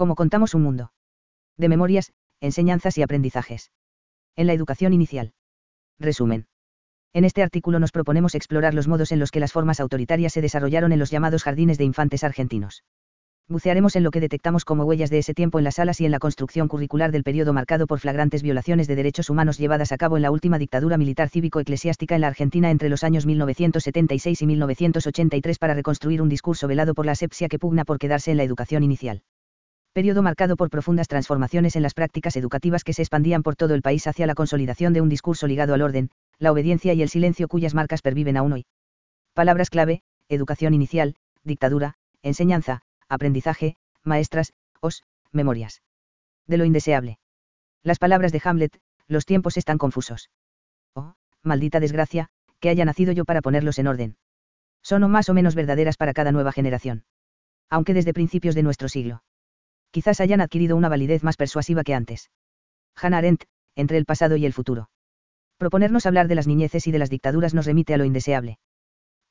¿Cómo contamos un mundo? De memorias, enseñanzas y aprendizajes. En la educación inicial. Resumen. En este artículo nos proponemos explorar los modos en los que las formas autoritarias se desarrollaron en los llamados jardines de infantes argentinos. Bucearemos en lo que detectamos como huellas de ese tiempo en las salas y en la construcción curricular del periodo marcado por flagrantes violaciones de derechos humanos llevadas a cabo en la última dictadura militar cívico-eclesiástica en la Argentina entre los años 1976 y 1983 para reconstruir un discurso velado por la asepsia que pugna por quedarse en la educación inicial. Periodo marcado por profundas transformaciones en las prácticas educativas que se expandían por todo el país hacia la consolidación de un discurso ligado al orden, la obediencia y el silencio cuyas marcas perviven aún hoy. Palabras clave, educación inicial, dictadura, enseñanza, aprendizaje, maestras, os, memorias. De lo indeseable. Las palabras de Hamlet, los tiempos están confusos. Oh, maldita desgracia, que haya nacido yo para ponerlos en orden. Son o más o menos verdaderas para cada nueva generación. Aunque desde principios de nuestro siglo. Quizás hayan adquirido una validez más persuasiva que antes. Hannah Arendt, entre el pasado y el futuro. Proponernos hablar de las niñeces y de las dictaduras nos remite a lo indeseable.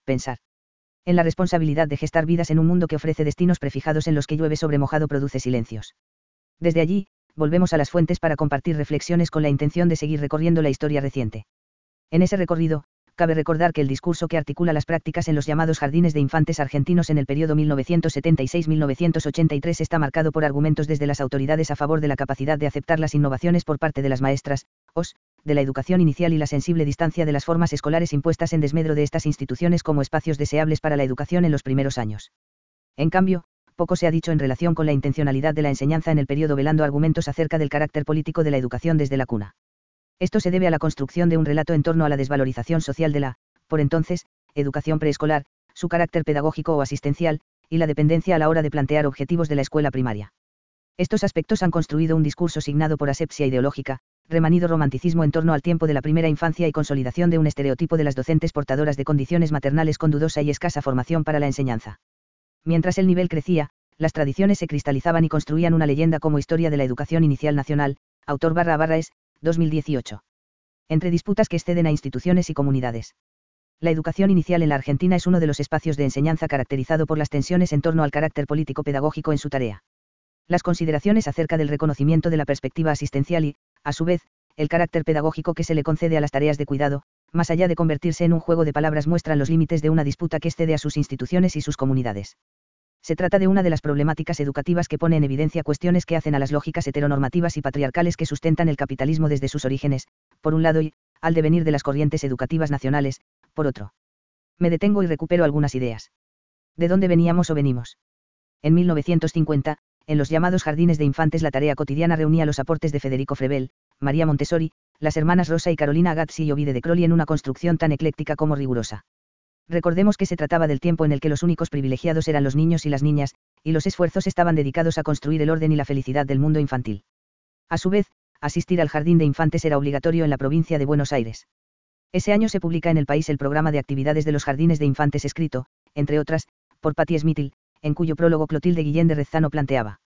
Pensar en la responsabilidad de gestar vidas en un mundo que ofrece destinos prefijados en los que llueve sobre mojado produce silencios. Desde allí, volvemos a las fuentes para compartir reflexiones con la intención de seguir recorriendo la historia reciente. En ese recorrido, cabe recordar que el discurso que articula las prácticas en los llamados jardines de infantes argentinos en el periodo 1976-1983 está marcado por argumentos desde las autoridades a favor de la capacidad de aceptar las innovaciones por parte de las maestras, os, de la educación inicial y la sensible distancia de las formas escolares impuestas en desmedro de estas instituciones como espacios deseables para la educación en los primeros años. En cambio, poco se ha dicho en relación con la intencionalidad de la enseñanza en el periodo velando argumentos acerca del carácter político de la educación desde la cuna. Esto se debe a la construcción de un relato en torno a la desvalorización social de la, por entonces, educación preescolar, su carácter pedagógico o asistencial, y la dependencia a la hora de plantear objetivos de la escuela primaria. Estos aspectos han construido un discurso signado por asepsia ideológica, remanido romanticismo en torno al tiempo de la primera infancia y consolidación de un estereotipo de las docentes portadoras de condiciones maternales con dudosa y escasa formación para la enseñanza. Mientras el nivel crecía, las tradiciones se cristalizaban y construían una leyenda como historia de la educación inicial nacional, autor barra barra es, 2018. Entre disputas que exceden a instituciones y comunidades. La educación inicial en la Argentina es uno de los espacios de enseñanza caracterizado por las tensiones en torno al carácter político-pedagógico en su tarea. Las consideraciones acerca del reconocimiento de la perspectiva asistencial y, a su vez, el carácter pedagógico que se le concede a las tareas de cuidado, más allá de convertirse en un juego de palabras muestran los límites de una disputa que excede a sus instituciones y sus comunidades. Se trata de una de las problemáticas educativas que pone en evidencia cuestiones que hacen a las lógicas heteronormativas y patriarcales que sustentan el capitalismo desde sus orígenes, por un lado y, al devenir de las corrientes educativas nacionales, por otro. Me detengo y recupero algunas ideas. ¿De dónde veníamos o venimos? En 1950, en los llamados jardines de infantes la tarea cotidiana reunía los aportes de Federico Frebel, María Montessori, las hermanas Rosa y Carolina Gatsi y Ovide de Crowley en una construcción tan ecléctica como rigurosa. Recordemos que se trataba del tiempo en el que los únicos privilegiados eran los niños y las niñas, y los esfuerzos estaban dedicados a construir el orden y la felicidad del mundo infantil. A su vez, asistir al jardín de infantes era obligatorio en la provincia de Buenos Aires. Ese año se publica en el país el programa de actividades de los jardines de infantes escrito, entre otras, por Patti Smithil, en cuyo prólogo Clotilde Guillén de Rezano planteaba.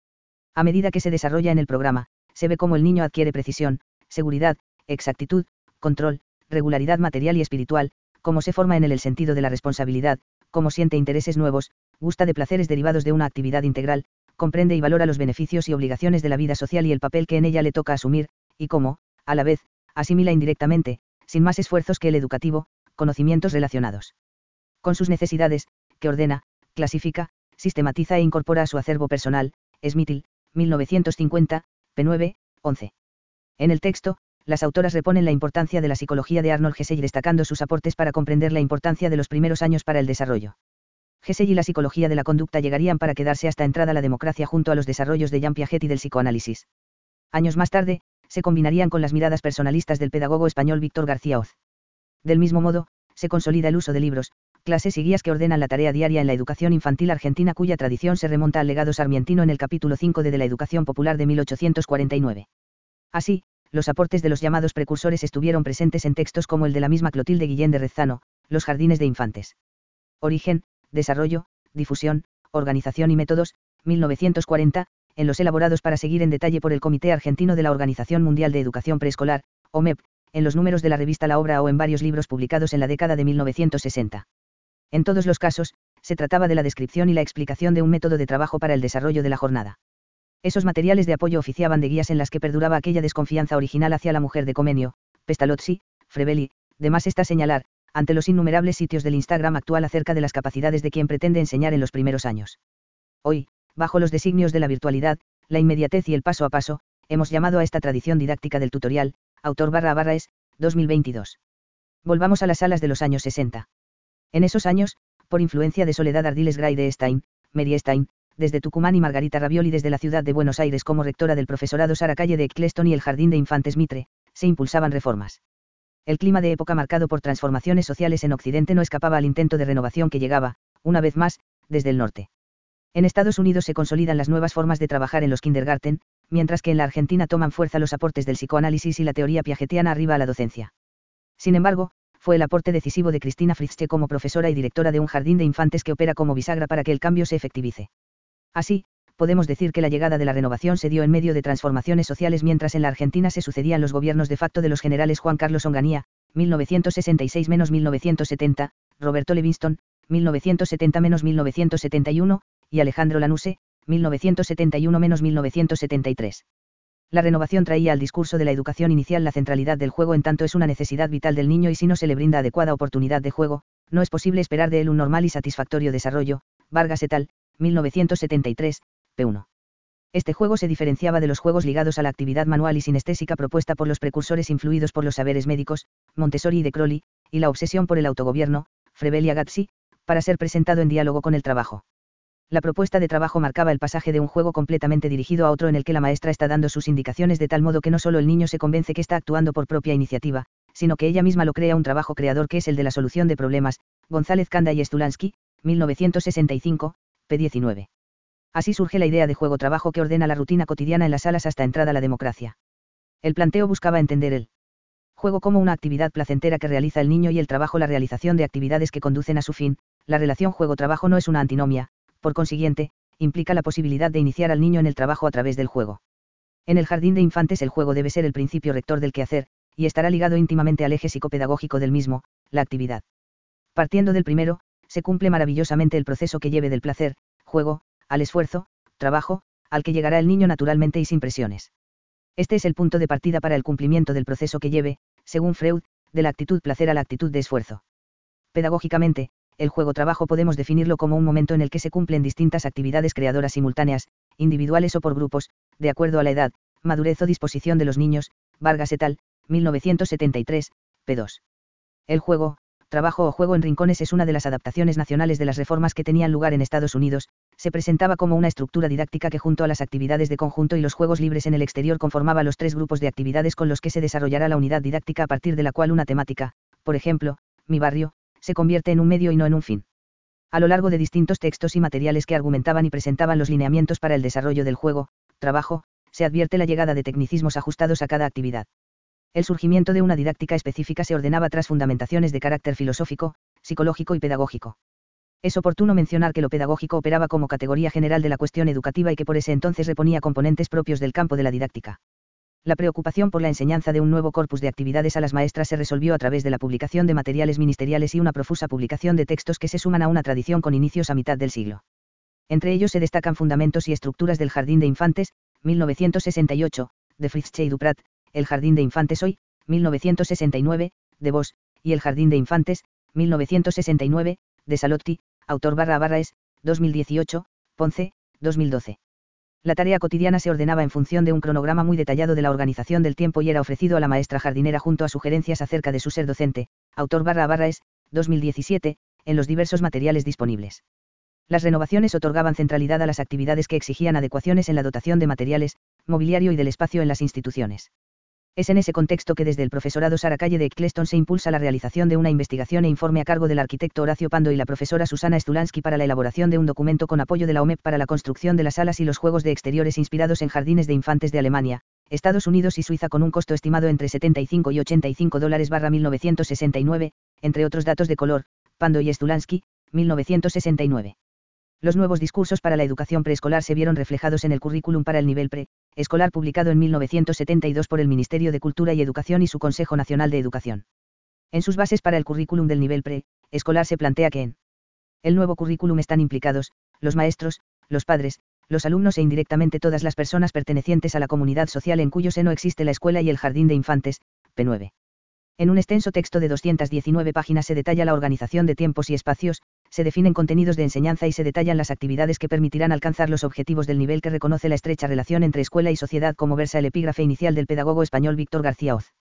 A medida que se desarrolla en el programa, se ve cómo el niño adquiere precisión, seguridad, exactitud, control, regularidad material y espiritual, cómo se forma en él el sentido de la responsabilidad, cómo siente intereses nuevos, gusta de placeres derivados de una actividad integral, comprende y valora los beneficios y obligaciones de la vida social y el papel que en ella le toca asumir, y cómo, a la vez, asimila indirectamente, sin más esfuerzos que el educativo, conocimientos relacionados con sus necesidades, que ordena, clasifica, sistematiza e incorpora a su acervo personal, Smithil, 1950, p9, 11. En el texto, las autoras reponen la importancia de la psicología de Arnold Gesell destacando sus aportes para comprender la importancia de los primeros años para el desarrollo. Gesell y la psicología de la conducta llegarían para quedarse hasta entrada la democracia junto a los desarrollos de Jean Piaget y del psicoanálisis. Años más tarde, se combinarían con las miradas personalistas del pedagogo español Víctor García Oz. Del mismo modo, se consolida el uso de libros, clases y guías que ordenan la tarea diaria en la educación infantil argentina cuya tradición se remonta al legado sarmientino en el capítulo 5 de, de la Educación Popular de 1849. Así, los aportes de los llamados precursores estuvieron presentes en textos como el de la misma Clotilde Guillén de Rezano, Los Jardines de Infantes. Origen, Desarrollo, Difusión, Organización y Métodos, 1940, en los elaborados para seguir en detalle por el Comité Argentino de la Organización Mundial de Educación Preescolar, OMEP, en los números de la revista La Obra o en varios libros publicados en la década de 1960. En todos los casos, se trataba de la descripción y la explicación de un método de trabajo para el desarrollo de la jornada. Esos materiales de apoyo oficiaban de guías en las que perduraba aquella desconfianza original hacia la mujer de Comenio, Pestalozzi, Frebeli, de más está señalar, ante los innumerables sitios del Instagram actual acerca de las capacidades de quien pretende enseñar en los primeros años. Hoy, bajo los designios de la virtualidad, la inmediatez y el paso a paso, hemos llamado a esta tradición didáctica del tutorial, autor barra barra es, 2022. Volvamos a las salas de los años 60. En esos años, por influencia de Soledad Ardiles Gray de Stein, Mary Stein, desde Tucumán y Margarita Ravioli desde la ciudad de Buenos Aires como rectora del profesorado Sara Calle de Eccleston y el Jardín de Infantes Mitre, se impulsaban reformas. El clima de época marcado por transformaciones sociales en Occidente no escapaba al intento de renovación que llegaba, una vez más, desde el norte. En Estados Unidos se consolidan las nuevas formas de trabajar en los kindergarten, mientras que en la Argentina toman fuerza los aportes del psicoanálisis y la teoría piagetiana arriba a la docencia. Sin embargo, fue el aporte decisivo de Cristina Fritzsche como profesora y directora de un jardín de infantes que opera como bisagra para que el cambio se efectivice. Así, podemos decir que la llegada de la renovación se dio en medio de transformaciones sociales mientras en la Argentina se sucedían los gobiernos de facto de los generales Juan Carlos Onganía, 1966-1970, Roberto Levinston, 1970-1971, y Alejandro Lanuse, 1971-1973. La renovación traía al discurso de la educación inicial la centralidad del juego en tanto es una necesidad vital del niño y si no se le brinda adecuada oportunidad de juego, no es posible esperar de él un normal y satisfactorio desarrollo. Vargas et al., 1973, p1. Este juego se diferenciaba de los juegos ligados a la actividad manual y sinestésica propuesta por los precursores influidos por los saberes médicos, Montessori y de Crowley, y la obsesión por el autogobierno, Frebel y Agatsi, para ser presentado en diálogo con el trabajo. La propuesta de trabajo marcaba el pasaje de un juego completamente dirigido a otro en el que la maestra está dando sus indicaciones de tal modo que no solo el niño se convence que está actuando por propia iniciativa, sino que ella misma lo crea un trabajo creador que es el de la solución de problemas, González Canda y Stulansky, 1965, p19. Así surge la idea de juego-trabajo que ordena la rutina cotidiana en las salas hasta entrada la democracia. El planteo buscaba entender el juego como una actividad placentera que realiza el niño y el trabajo la realización de actividades que conducen a su fin, la relación juego-trabajo no es una antinomia, por consiguiente, implica la posibilidad de iniciar al niño en el trabajo a través del juego. En el jardín de infantes el juego debe ser el principio rector del quehacer, y estará ligado íntimamente al eje psicopedagógico del mismo, la actividad. Partiendo del primero, se cumple maravillosamente el proceso que lleve del placer, juego, al esfuerzo, trabajo, al que llegará el niño naturalmente y sin presiones. Este es el punto de partida para el cumplimiento del proceso que lleve, según Freud, de la actitud placer a la actitud de esfuerzo. Pedagógicamente, el juego-trabajo podemos definirlo como un momento en el que se cumplen distintas actividades creadoras simultáneas, individuales o por grupos, de acuerdo a la edad, madurez o disposición de los niños, Vargas et al., 1973, p2. El juego, trabajo o juego en rincones es una de las adaptaciones nacionales de las reformas que tenían lugar en Estados Unidos, se presentaba como una estructura didáctica que junto a las actividades de conjunto y los juegos libres en el exterior conformaba los tres grupos de actividades con los que se desarrollará la unidad didáctica a partir de la cual una temática, por ejemplo, mi barrio, se convierte en un medio y no en un fin. A lo largo de distintos textos y materiales que argumentaban y presentaban los lineamientos para el desarrollo del juego, trabajo, se advierte la llegada de tecnicismos ajustados a cada actividad. El surgimiento de una didáctica específica se ordenaba tras fundamentaciones de carácter filosófico, psicológico y pedagógico. Es oportuno mencionar que lo pedagógico operaba como categoría general de la cuestión educativa y que por ese entonces reponía componentes propios del campo de la didáctica. La preocupación por la enseñanza de un nuevo corpus de actividades a las maestras se resolvió a través de la publicación de materiales ministeriales y una profusa publicación de textos que se suman a una tradición con inicios a mitad del siglo. Entre ellos se destacan Fundamentos y Estructuras del Jardín de Infantes, 1968, de Fritz y Duprat, El Jardín de Infantes Hoy, 1969, de Vos, y El Jardín de Infantes, 1969, de Salotti, autor barra barra es, 2018, Ponce, 2012. La tarea cotidiana se ordenaba en función de un cronograma muy detallado de la organización del tiempo y era ofrecido a la maestra jardinera junto a sugerencias acerca de su ser docente, autor barra barra es, 2017, en los diversos materiales disponibles. Las renovaciones otorgaban centralidad a las actividades que exigían adecuaciones en la dotación de materiales, mobiliario y del espacio en las instituciones. Es en ese contexto que desde el profesorado Sara Calle de Eccleston se impulsa la realización de una investigación e informe a cargo del arquitecto Horacio Pando y la profesora Susana Stulansky para la elaboración de un documento con apoyo de la OMEP para la construcción de las salas y los juegos de exteriores inspirados en jardines de infantes de Alemania, Estados Unidos y Suiza con un costo estimado entre 75 y 85 dólares barra 1969, entre otros datos de color, Pando y Stulansky, 1969. Los nuevos discursos para la educación preescolar se vieron reflejados en el currículum para el nivel pre-escolar publicado en 1972 por el Ministerio de Cultura y Educación y su Consejo Nacional de Educación. En sus bases para el currículum del nivel pre-escolar se plantea que en el nuevo currículum están implicados, los maestros, los padres, los alumnos e indirectamente todas las personas pertenecientes a la comunidad social en cuyo seno existe la escuela y el jardín de infantes, P9. En un extenso texto de 219 páginas se detalla la organización de tiempos y espacios, se definen contenidos de enseñanza y se detallan las actividades que permitirán alcanzar los objetivos del nivel que reconoce la estrecha relación entre escuela y sociedad como versa el epígrafe inicial del pedagogo español Víctor García Oz.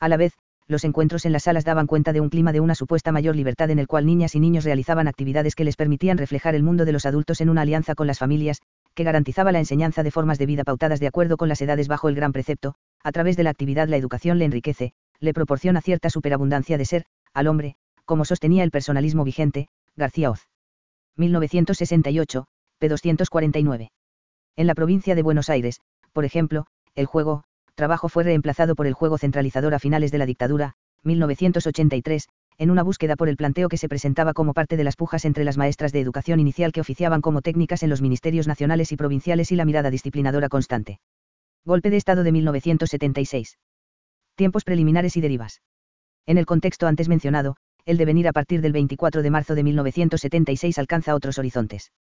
A la vez, los encuentros en las salas daban cuenta de un clima de una supuesta mayor libertad en el cual niñas y niños realizaban actividades que les permitían reflejar el mundo de los adultos en una alianza con las familias, que garantizaba la enseñanza de formas de vida pautadas de acuerdo con las edades bajo el gran precepto, a través de la actividad la educación le enriquece, le proporciona cierta superabundancia de ser, al hombre, como sostenía el personalismo vigente, García Oz. 1968, p. 249. En la provincia de Buenos Aires, por ejemplo, el juego, trabajo fue reemplazado por el juego centralizador a finales de la dictadura, 1983, en una búsqueda por el planteo que se presentaba como parte de las pujas entre las maestras de educación inicial que oficiaban como técnicas en los ministerios nacionales y provinciales y la mirada disciplinadora constante. Golpe de Estado de 1976. Tiempos preliminares y derivas. En el contexto antes mencionado, el devenir a partir del 24 de marzo de 1976 alcanza otros horizontes.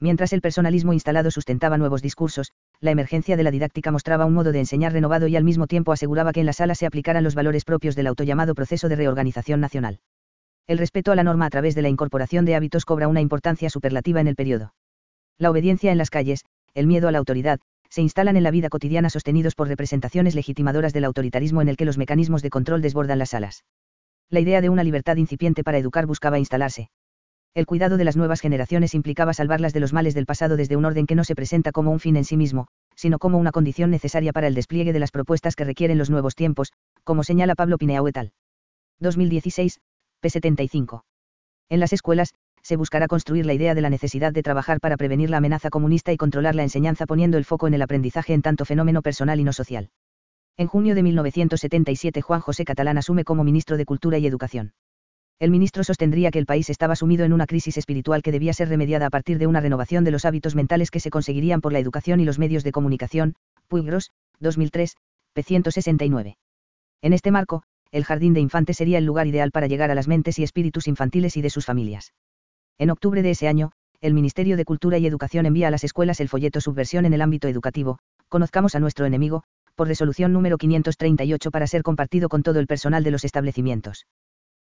Mientras el personalismo instalado sustentaba nuevos discursos, la emergencia de la didáctica mostraba un modo de enseñar renovado y al mismo tiempo aseguraba que en la sala se aplicaran los valores propios del autollamado proceso de reorganización nacional. El respeto a la norma a través de la incorporación de hábitos cobra una importancia superlativa en el periodo. La obediencia en las calles, el miedo a la autoridad, se instalan en la vida cotidiana sostenidos por representaciones legitimadoras del autoritarismo en el que los mecanismos de control desbordan las salas. La idea de una libertad incipiente para educar buscaba instalarse. El cuidado de las nuevas generaciones implicaba salvarlas de los males del pasado desde un orden que no se presenta como un fin en sí mismo, sino como una condición necesaria para el despliegue de las propuestas que requieren los nuevos tiempos, como señala Pablo Pineau et al. 2016, p75. En las escuelas, se buscará construir la idea de la necesidad de trabajar para prevenir la amenaza comunista y controlar la enseñanza poniendo el foco en el aprendizaje en tanto fenómeno personal y no social. En junio de 1977 Juan José Catalán asume como ministro de Cultura y Educación. El ministro sostendría que el país estaba sumido en una crisis espiritual que debía ser remediada a partir de una renovación de los hábitos mentales que se conseguirían por la educación y los medios de comunicación. Puigros, 2003, p. 169. En este marco, el jardín de infantes sería el lugar ideal para llegar a las mentes y espíritus infantiles y de sus familias. En octubre de ese año, el Ministerio de Cultura y Educación envía a las escuelas el folleto Subversión en el ámbito educativo, Conozcamos a nuestro enemigo, por resolución número 538 para ser compartido con todo el personal de los establecimientos.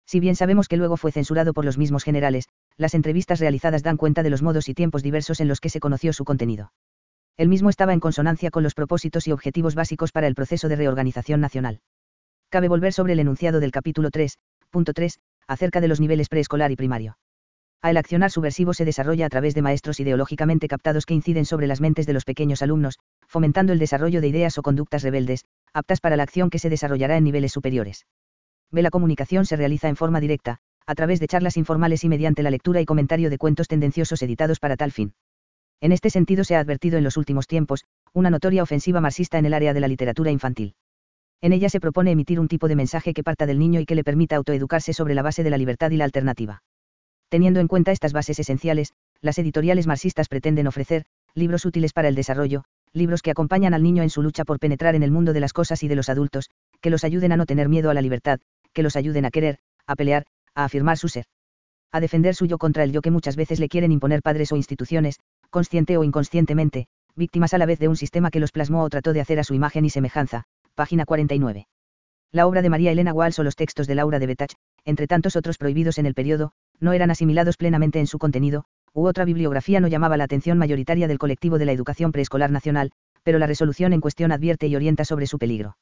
Si bien sabemos que luego fue censurado por los mismos generales, las entrevistas realizadas dan cuenta de los modos y tiempos diversos en los que se conoció su contenido. El mismo estaba en consonancia con los propósitos y objetivos básicos para el proceso de reorganización nacional. Cabe volver sobre el enunciado del capítulo 3.3, acerca de los niveles preescolar y primario. A el accionar subversivo se desarrolla a través de maestros ideológicamente captados que inciden sobre las mentes de los pequeños alumnos, fomentando el desarrollo de ideas o conductas rebeldes, aptas para la acción que se desarrollará en niveles superiores. B. La comunicación se realiza en forma directa, a través de charlas informales y mediante la lectura y comentario de cuentos tendenciosos editados para tal fin. En este sentido se ha advertido en los últimos tiempos, una notoria ofensiva marxista en el área de la literatura infantil. En ella se propone emitir un tipo de mensaje que parta del niño y que le permita autoeducarse sobre la base de la libertad y la alternativa. Teniendo en cuenta estas bases esenciales, las editoriales marxistas pretenden ofrecer, libros útiles para el desarrollo, libros que acompañan al niño en su lucha por penetrar en el mundo de las cosas y de los adultos, que los ayuden a no tener miedo a la libertad, que los ayuden a querer, a pelear, a afirmar su ser. A defender su yo contra el yo que muchas veces le quieren imponer padres o instituciones, consciente o inconscientemente, víctimas a la vez de un sistema que los plasmó o trató de hacer a su imagen y semejanza. Página 49. La obra de María Elena Walsh o los textos de Laura de Betach, entre tantos otros prohibidos en el periodo, no eran asimilados plenamente en su contenido, u otra bibliografía no llamaba la atención mayoritaria del colectivo de la educación preescolar nacional, pero la resolución en cuestión advierte y orienta sobre su peligro.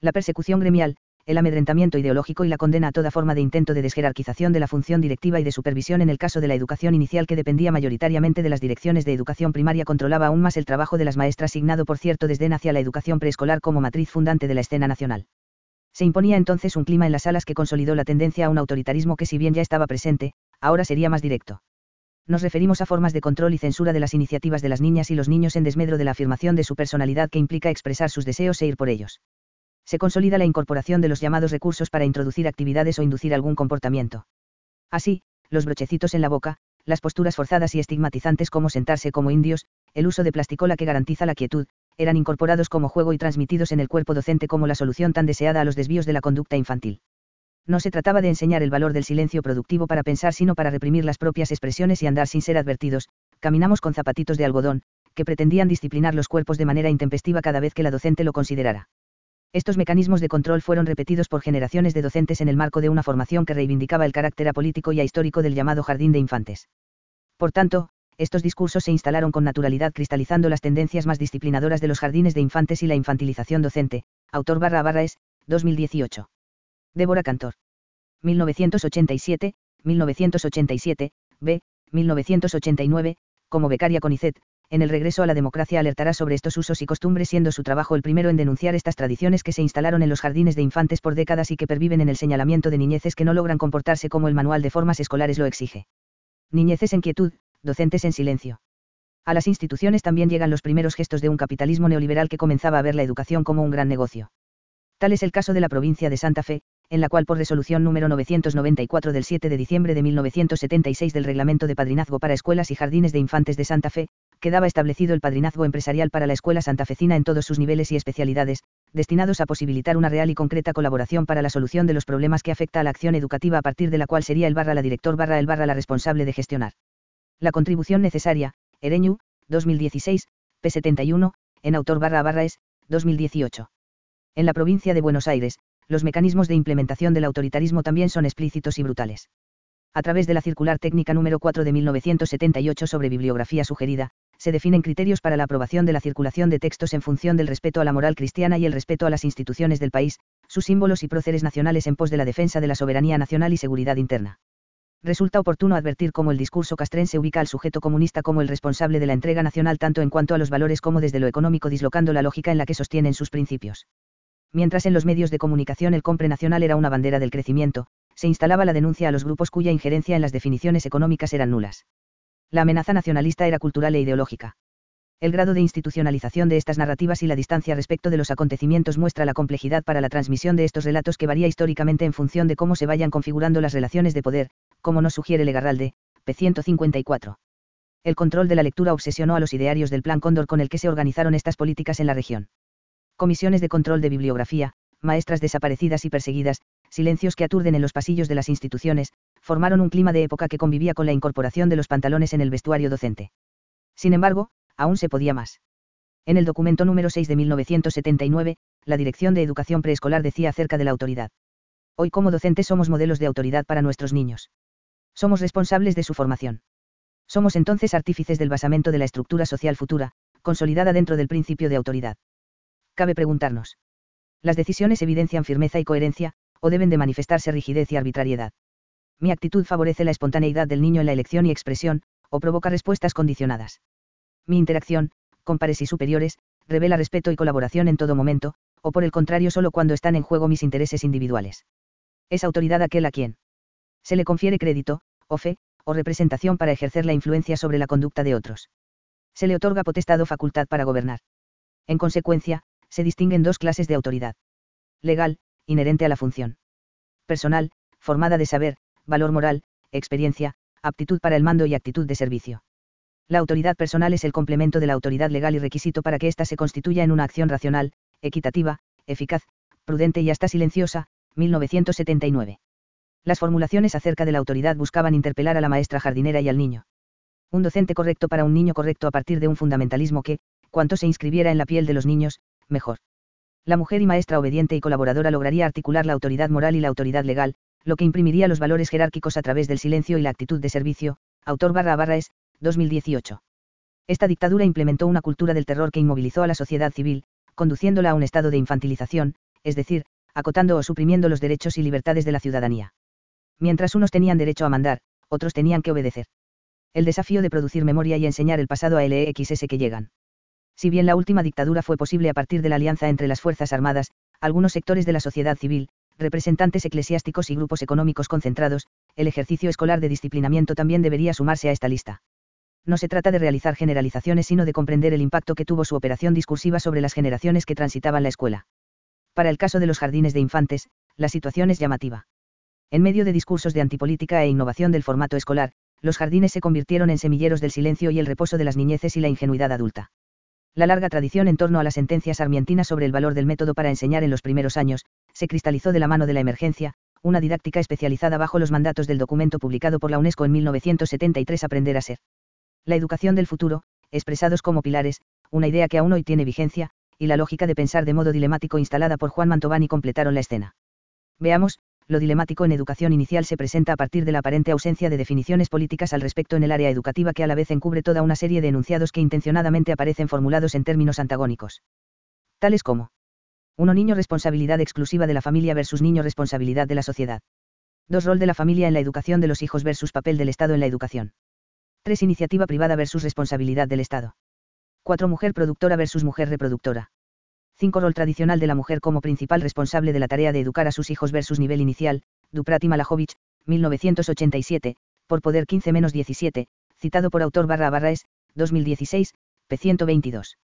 La persecución gremial, el amedrentamiento ideológico y la condena a toda forma de intento de desjerarquización de la función directiva y de supervisión en el caso de la educación inicial que dependía mayoritariamente de las direcciones de educación primaria controlaba aún más el trabajo de las maestras signado por cierto desdén hacia la educación preescolar como matriz fundante de la escena nacional. Se imponía entonces un clima en las salas que consolidó la tendencia a un autoritarismo que si bien ya estaba presente, ahora sería más directo. Nos referimos a formas de control y censura de las iniciativas de las niñas y los niños en desmedro de la afirmación de su personalidad que implica expresar sus deseos e ir por ellos se consolida la incorporación de los llamados recursos para introducir actividades o inducir algún comportamiento. Así, los brochecitos en la boca, las posturas forzadas y estigmatizantes como sentarse como indios, el uso de plasticola que garantiza la quietud, eran incorporados como juego y transmitidos en el cuerpo docente como la solución tan deseada a los desvíos de la conducta infantil. No se trataba de enseñar el valor del silencio productivo para pensar, sino para reprimir las propias expresiones y andar sin ser advertidos, caminamos con zapatitos de algodón, que pretendían disciplinar los cuerpos de manera intempestiva cada vez que la docente lo considerara. Estos mecanismos de control fueron repetidos por generaciones de docentes en el marco de una formación que reivindicaba el carácter apolítico y ahistórico del llamado jardín de infantes. Por tanto, estos discursos se instalaron con naturalidad cristalizando las tendencias más disciplinadoras de los jardines de infantes y la infantilización docente. Autor barra barra es, 2018. Débora Cantor. 1987, 1987, B, 1989, como becaria CONICET, en el regreso a la democracia alertará sobre estos usos y costumbres siendo su trabajo el primero en denunciar estas tradiciones que se instalaron en los jardines de infantes por décadas y que perviven en el señalamiento de niñeces que no logran comportarse como el manual de formas escolares lo exige. Niñeces en quietud, docentes en silencio. A las instituciones también llegan los primeros gestos de un capitalismo neoliberal que comenzaba a ver la educación como un gran negocio. Tal es el caso de la provincia de Santa Fe, en la cual por resolución número 994 del 7 de diciembre de 1976 del Reglamento de Padrinazgo para Escuelas y Jardines de Infantes de Santa Fe, quedaba establecido el padrinazgo empresarial para la escuela santafecina en todos sus niveles y especialidades, destinados a posibilitar una real y concreta colaboración para la solución de los problemas que afecta a la acción educativa a partir de la cual sería el barra la director barra el barra la responsable de gestionar. La contribución necesaria, Ereñu, 2016, P71, en autor barra barra es, 2018. En la provincia de Buenos Aires, los mecanismos de implementación del autoritarismo también son explícitos y brutales. A través de la circular técnica número 4 de 1978 sobre bibliografía sugerida, se definen criterios para la aprobación de la circulación de textos en función del respeto a la moral cristiana y el respeto a las instituciones del país, sus símbolos y próceres nacionales en pos de la defensa de la soberanía nacional y seguridad interna. Resulta oportuno advertir cómo el discurso castrense ubica al sujeto comunista como el responsable de la entrega nacional tanto en cuanto a los valores como desde lo económico dislocando la lógica en la que sostienen sus principios mientras en los medios de comunicación el compre nacional era una bandera del crecimiento, se instalaba la denuncia a los grupos cuya injerencia en las definiciones económicas eran nulas. La amenaza nacionalista era cultural e ideológica. El grado de institucionalización de estas narrativas y la distancia respecto de los acontecimientos muestra la complejidad para la transmisión de estos relatos que varía históricamente en función de cómo se vayan configurando las relaciones de poder, como nos sugiere Legarralde, p. 154. El control de la lectura obsesionó a los idearios del Plan Cóndor con el que se organizaron estas políticas en la región comisiones de control de bibliografía, maestras desaparecidas y perseguidas, silencios que aturden en los pasillos de las instituciones, formaron un clima de época que convivía con la incorporación de los pantalones en el vestuario docente. Sin embargo, aún se podía más. En el documento número 6 de 1979, la Dirección de Educación Preescolar decía acerca de la autoridad. Hoy como docentes somos modelos de autoridad para nuestros niños. Somos responsables de su formación. Somos entonces artífices del basamento de la estructura social futura, consolidada dentro del principio de autoridad cabe preguntarnos. Las decisiones evidencian firmeza y coherencia, o deben de manifestarse rigidez y arbitrariedad. Mi actitud favorece la espontaneidad del niño en la elección y expresión, o provoca respuestas condicionadas. Mi interacción, con pares y superiores, revela respeto y colaboración en todo momento, o por el contrario solo cuando están en juego mis intereses individuales. Es autoridad aquel a quien se le confiere crédito, o fe, o representación para ejercer la influencia sobre la conducta de otros. Se le otorga potestad o facultad para gobernar. En consecuencia, se distinguen dos clases de autoridad. Legal, inherente a la función. Personal, formada de saber, valor moral, experiencia, aptitud para el mando y actitud de servicio. La autoridad personal es el complemento de la autoridad legal y requisito para que ésta se constituya en una acción racional, equitativa, eficaz, prudente y hasta silenciosa, 1979. Las formulaciones acerca de la autoridad buscaban interpelar a la maestra jardinera y al niño. Un docente correcto para un niño correcto a partir de un fundamentalismo que, cuanto se inscribiera en la piel de los niños, mejor. La mujer y maestra obediente y colaboradora lograría articular la autoridad moral y la autoridad legal, lo que imprimiría los valores jerárquicos a través del silencio y la actitud de servicio, autor barra barra es, 2018. Esta dictadura implementó una cultura del terror que inmovilizó a la sociedad civil, conduciéndola a un estado de infantilización, es decir, acotando o suprimiendo los derechos y libertades de la ciudadanía. Mientras unos tenían derecho a mandar, otros tenían que obedecer. El desafío de producir memoria y enseñar el pasado a LXS que llegan. Si bien la última dictadura fue posible a partir de la alianza entre las Fuerzas Armadas, algunos sectores de la sociedad civil, representantes eclesiásticos y grupos económicos concentrados, el ejercicio escolar de disciplinamiento también debería sumarse a esta lista. No se trata de realizar generalizaciones sino de comprender el impacto que tuvo su operación discursiva sobre las generaciones que transitaban la escuela. Para el caso de los jardines de infantes, la situación es llamativa. En medio de discursos de antipolítica e innovación del formato escolar, los jardines se convirtieron en semilleros del silencio y el reposo de las niñeces y la ingenuidad adulta. La larga tradición en torno a las sentencias armientinas sobre el valor del método para enseñar en los primeros años, se cristalizó de la mano de la emergencia, una didáctica especializada bajo los mandatos del documento publicado por la UNESCO en 1973 Aprender a ser. La educación del futuro, expresados como pilares, una idea que aún hoy tiene vigencia, y la lógica de pensar de modo dilemático instalada por Juan Mantovani completaron la escena. Veamos, lo dilemático en educación inicial se presenta a partir de la aparente ausencia de definiciones políticas al respecto en el área educativa que a la vez encubre toda una serie de enunciados que intencionadamente aparecen formulados en términos antagónicos. Tales como 1. Niño responsabilidad exclusiva de la familia versus niño responsabilidad de la sociedad. 2. Rol de la familia en la educación de los hijos versus papel del Estado en la educación. 3. Iniciativa privada versus responsabilidad del Estado. 4. Mujer productora versus mujer reproductora. 5. Rol tradicional de la mujer como principal responsable de la tarea de educar a sus hijos versus nivel inicial, Duprati Malajovic, 1987, por Poder 15-17, citado por autor barra barra 2016, p. 122.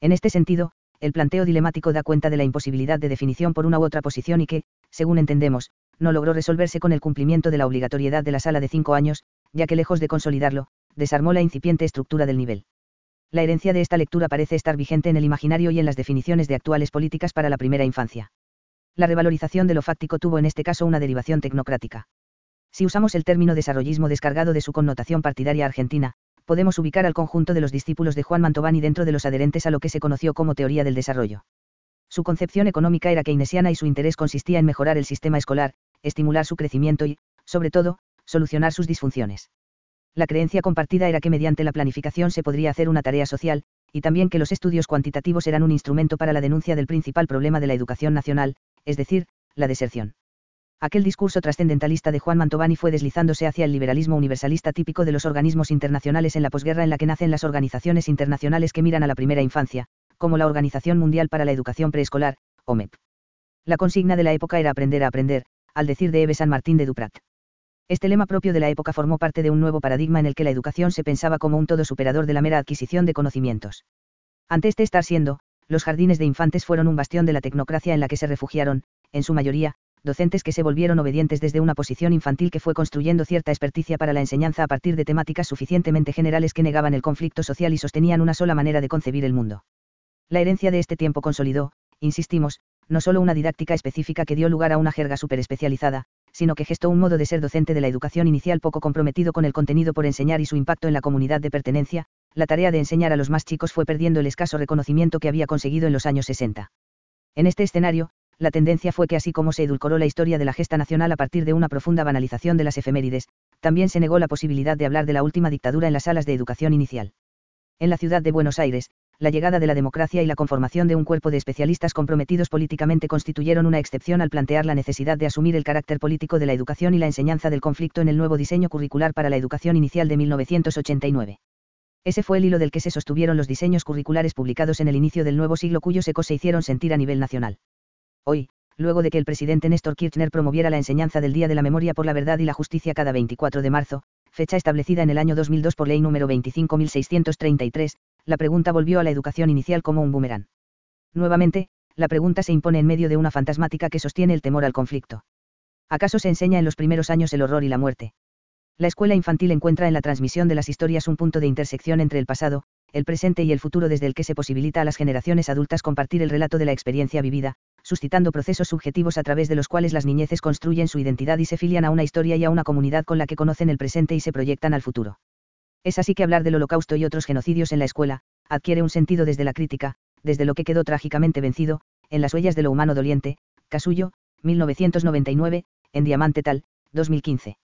En este sentido, el planteo dilemático da cuenta de la imposibilidad de definición por una u otra posición y que, según entendemos, no logró resolverse con el cumplimiento de la obligatoriedad de la sala de cinco años, ya que lejos de consolidarlo, desarmó la incipiente estructura del nivel. La herencia de esta lectura parece estar vigente en el imaginario y en las definiciones de actuales políticas para la primera infancia. La revalorización de lo fáctico tuvo en este caso una derivación tecnocrática. Si usamos el término desarrollismo descargado de su connotación partidaria argentina, podemos ubicar al conjunto de los discípulos de Juan Mantovani dentro de los adherentes a lo que se conoció como teoría del desarrollo. Su concepción económica era keynesiana y su interés consistía en mejorar el sistema escolar, estimular su crecimiento y, sobre todo, solucionar sus disfunciones la creencia compartida era que mediante la planificación se podría hacer una tarea social, y también que los estudios cuantitativos eran un instrumento para la denuncia del principal problema de la educación nacional, es decir, la deserción. Aquel discurso trascendentalista de Juan Mantovani fue deslizándose hacia el liberalismo universalista típico de los organismos internacionales en la posguerra en la que nacen las organizaciones internacionales que miran a la primera infancia, como la Organización Mundial para la Educación Preescolar, OMEP. La consigna de la época era aprender a aprender, al decir de Eve San Martín de Duprat. Este lema propio de la época formó parte de un nuevo paradigma en el que la educación se pensaba como un todo superador de la mera adquisición de conocimientos. Ante este estar siendo, los jardines de infantes fueron un bastión de la tecnocracia en la que se refugiaron, en su mayoría, docentes que se volvieron obedientes desde una posición infantil que fue construyendo cierta experticia para la enseñanza a partir de temáticas suficientemente generales que negaban el conflicto social y sostenían una sola manera de concebir el mundo. La herencia de este tiempo consolidó, insistimos, no solo una didáctica específica que dio lugar a una jerga superespecializada, sino que gestó un modo de ser docente de la educación inicial poco comprometido con el contenido por enseñar y su impacto en la comunidad de pertenencia, la tarea de enseñar a los más chicos fue perdiendo el escaso reconocimiento que había conseguido en los años 60. En este escenario, la tendencia fue que así como se edulcoró la historia de la gesta nacional a partir de una profunda banalización de las efemérides, también se negó la posibilidad de hablar de la última dictadura en las salas de educación inicial. En la ciudad de Buenos Aires, la llegada de la democracia y la conformación de un cuerpo de especialistas comprometidos políticamente constituyeron una excepción al plantear la necesidad de asumir el carácter político de la educación y la enseñanza del conflicto en el nuevo diseño curricular para la educación inicial de 1989. Ese fue el hilo del que se sostuvieron los diseños curriculares publicados en el inicio del nuevo siglo cuyos ecos se hicieron sentir a nivel nacional. Hoy, luego de que el presidente Néstor Kirchner promoviera la enseñanza del Día de la Memoria por la Verdad y la Justicia cada 24 de marzo, fecha establecida en el año 2002 por ley número 25.633, la pregunta volvió a la educación inicial como un boomerang. Nuevamente, la pregunta se impone en medio de una fantasmática que sostiene el temor al conflicto. ¿Acaso se enseña en los primeros años el horror y la muerte? La escuela infantil encuentra en la transmisión de las historias un punto de intersección entre el pasado, el presente y el futuro desde el que se posibilita a las generaciones adultas compartir el relato de la experiencia vivida, suscitando procesos subjetivos a través de los cuales las niñeces construyen su identidad y se filian a una historia y a una comunidad con la que conocen el presente y se proyectan al futuro. Es así que hablar del holocausto y otros genocidios en la escuela, adquiere un sentido desde la crítica, desde lo que quedó trágicamente vencido, en las huellas de lo humano doliente, Casuyo, 1999, en Diamante Tal, 2015.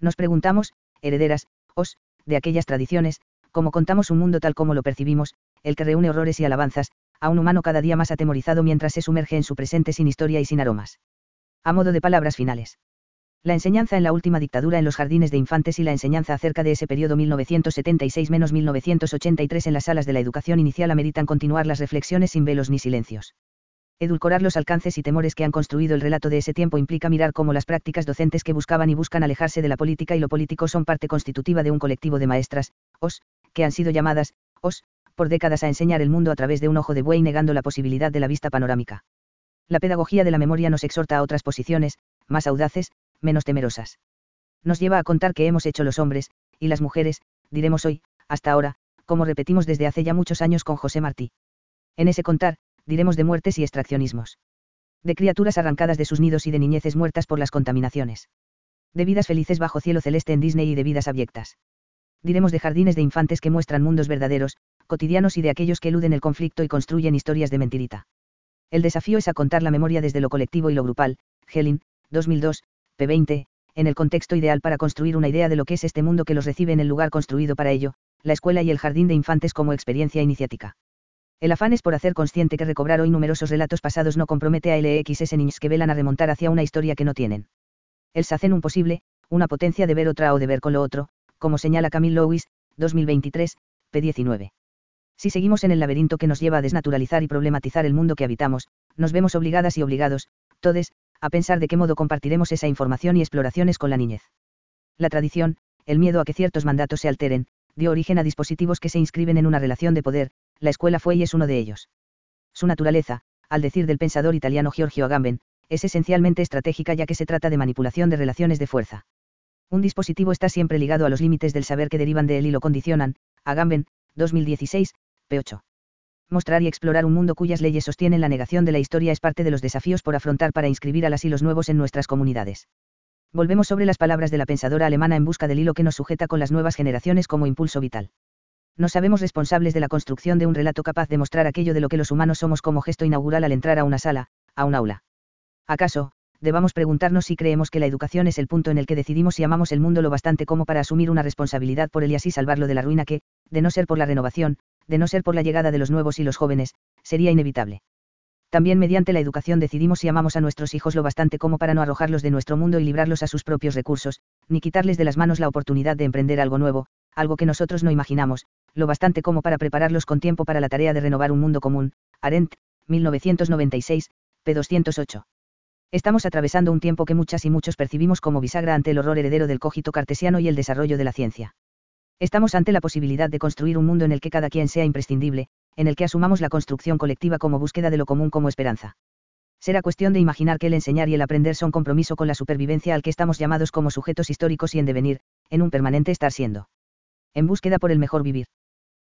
Nos preguntamos, herederas, os, de aquellas tradiciones, como contamos un mundo tal como lo percibimos, el que reúne horrores y alabanzas, a un humano cada día más atemorizado mientras se sumerge en su presente sin historia y sin aromas. A modo de palabras finales. La enseñanza en la última dictadura en los jardines de infantes y la enseñanza acerca de ese periodo 1976-1983 en las salas de la educación inicial ameritan continuar las reflexiones sin velos ni silencios. Edulcorar los alcances y temores que han construido el relato de ese tiempo implica mirar cómo las prácticas docentes que buscaban y buscan alejarse de la política y lo político son parte constitutiva de un colectivo de maestras, os, que han sido llamadas, os, por décadas a enseñar el mundo a través de un ojo de buey negando la posibilidad de la vista panorámica. La pedagogía de la memoria nos exhorta a otras posiciones, más audaces, menos temerosas. Nos lleva a contar que hemos hecho los hombres, y las mujeres, diremos hoy, hasta ahora, como repetimos desde hace ya muchos años con José Martí. En ese contar, diremos de muertes y extraccionismos. De criaturas arrancadas de sus nidos y de niñeces muertas por las contaminaciones. De vidas felices bajo cielo celeste en Disney y de vidas abyectas. Diremos de jardines de infantes que muestran mundos verdaderos, cotidianos y de aquellos que eluden el conflicto y construyen historias de mentirita. El desafío es a contar la memoria desde lo colectivo y lo grupal, Helin, 2002, p20, en el contexto ideal para construir una idea de lo que es este mundo que los recibe en el lugar construido para ello, la escuela y el jardín de infantes como experiencia iniciática. El afán es por hacer consciente que recobrar hoy numerosos relatos pasados no compromete a LXS niños que velan a remontar hacia una historia que no tienen. El hacen un posible, una potencia de ver otra o de ver con lo otro, como señala Camille Lewis, 2023, p19. Si seguimos en el laberinto que nos lleva a desnaturalizar y problematizar el mundo que habitamos, nos vemos obligadas y obligados, todes, a pensar de qué modo compartiremos esa información y exploraciones con la niñez. La tradición, el miedo a que ciertos mandatos se alteren, dio origen a dispositivos que se inscriben en una relación de poder, la escuela fue y es uno de ellos. Su naturaleza, al decir del pensador italiano Giorgio Agamben, es esencialmente estratégica ya que se trata de manipulación de relaciones de fuerza. Un dispositivo está siempre ligado a los límites del saber que derivan de él y lo condicionan, Agamben, 2016, p8. Mostrar y explorar un mundo cuyas leyes sostienen la negación de la historia es parte de los desafíos por afrontar para inscribir a las y los nuevos en nuestras comunidades. Volvemos sobre las palabras de la pensadora alemana en busca del hilo que nos sujeta con las nuevas generaciones como impulso vital no sabemos responsables de la construcción de un relato capaz de mostrar aquello de lo que los humanos somos como gesto inaugural al entrar a una sala, a un aula. ¿Acaso, debamos preguntarnos si creemos que la educación es el punto en el que decidimos si amamos el mundo lo bastante como para asumir una responsabilidad por él y así salvarlo de la ruina que, de no ser por la renovación, de no ser por la llegada de los nuevos y los jóvenes, sería inevitable? También mediante la educación decidimos si amamos a nuestros hijos lo bastante como para no arrojarlos de nuestro mundo y librarlos a sus propios recursos, ni quitarles de las manos la oportunidad de emprender algo nuevo, algo que nosotros no imaginamos, lo bastante como para prepararlos con tiempo para la tarea de renovar un mundo común. Arendt, 1996, p. 208. Estamos atravesando un tiempo que muchas y muchos percibimos como bisagra ante el horror heredero del cogito cartesiano y el desarrollo de la ciencia. Estamos ante la posibilidad de construir un mundo en el que cada quien sea imprescindible, en el que asumamos la construcción colectiva como búsqueda de lo común como esperanza. Será cuestión de imaginar que el enseñar y el aprender son compromiso con la supervivencia al que estamos llamados como sujetos históricos y en devenir, en un permanente estar siendo. En búsqueda por el mejor vivir.